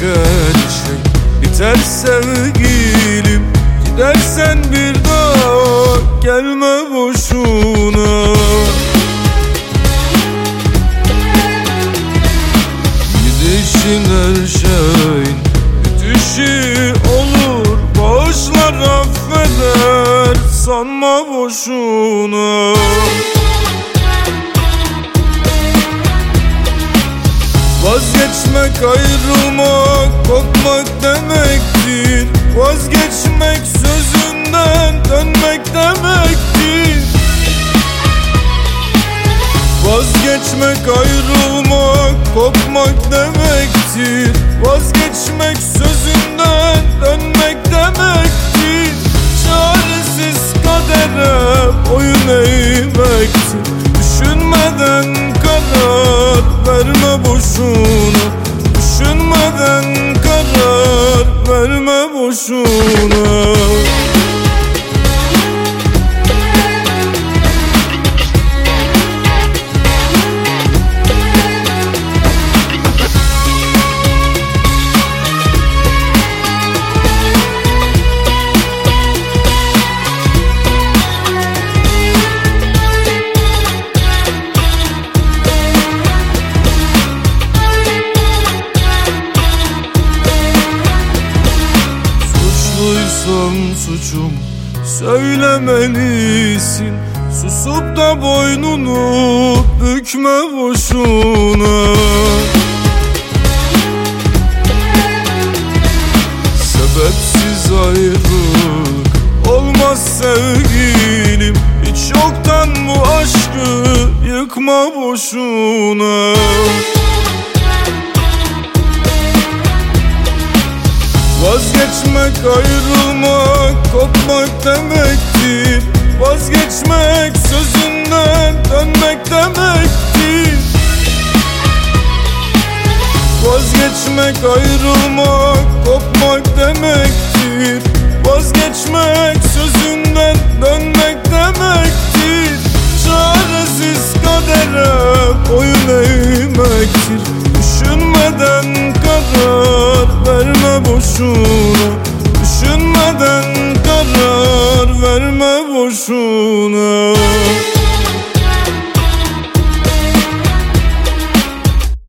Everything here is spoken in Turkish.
kaçın Biter sevgilim Gidersen bir daha Gelme boşuna. Gidişin her şeyin Bitişi olur. Bağışlar affeder Sanma boşuna. Vazgeçmek ayrılmak kopmak demektir Vazgeçmek sözünden dönmek demektir Vazgeçmek ayrılmak kopmak demektir Vazgeçmek sözünden dönmek demektir Çaresiz kadere boyun eğmektir. Düşünmeden verme boşuna? Düşünmeden karar verme boşuna Suçluysam suçum söylemelisin. Susup da boynunu bükme boşuna. Sebepsiz ayrılık olmaz sevgilim. Hiç yoktan bu aşkı yıkma boşuna Vazgeçmek ayrılmak kopmak demektir. Vazgeçmek sözünden dönmek demektir. Vazgeçmek ayrılmak kopmak demektir. Vazgeçmek sözünden dönmek demektir. Çaresiz kadere boyun eğmektir. Düşünmeden karar verme boşuna boşuna